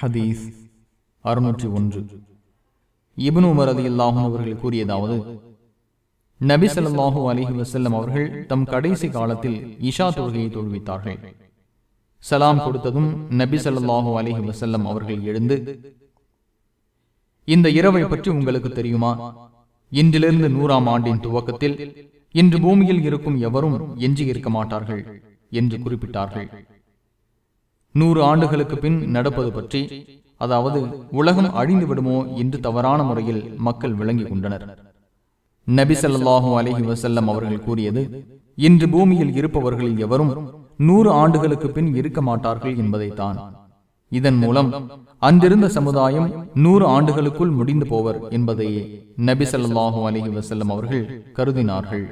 ஹதீஸ் அறுநூற்றி ஒன்று. இபனு உமர் அலி அல்லாஹும் அவர்கள் கூறியதாவது நபி ஸல்லல்லாஹு அலிஹி வசல்லம் அவர்கள் தம் கடைசி காலத்தில் இஷா தொழுகையை தொழுவித்தார்கள். சலாம் கொடுத்ததும் நபி ஸல்லல்லாஹு அலிஹி வசல்லம் அவர்கள் எழுந்து இந்த இரவை பற்றி உங்களுக்கு தெரியுமா? இன்றிலிருந்து நூறாம் ஆண்டின் துவக்கத்தில் இன்று பூமியில் இருக்கும் எவரும் எஞ்சி இருக்க மாட்டார்கள் என்று குறிப்பிட்டார்கள். நூறு ஆண்டுகளுக்கு பின் நடப்பது பற்றி அதாவது உலகம் அழிந்து விடுமோ என்று தவறான முறையில் மக்கள் விளங்கிக் கொண்டனர். நபி ஸல்லல்லாஹு அலைஹி அவர்கள் கூறியது இன்று பூமியில் இருப்பவர்களில் எவரும் நூறு ஆண்டுகளுக்கு பின் இருக்க மாட்டார்கள் என்பதைத்தான். இதன் மூலம் அன்றிருந்த சமுதாயம் நூறு ஆண்டுகளுக்குள் முடிந்து போவர் என்பதையே நபி ஸல்லல்லாஹு அலைஹி வஸல்லம் அவர்கள் கருதினார்கள்.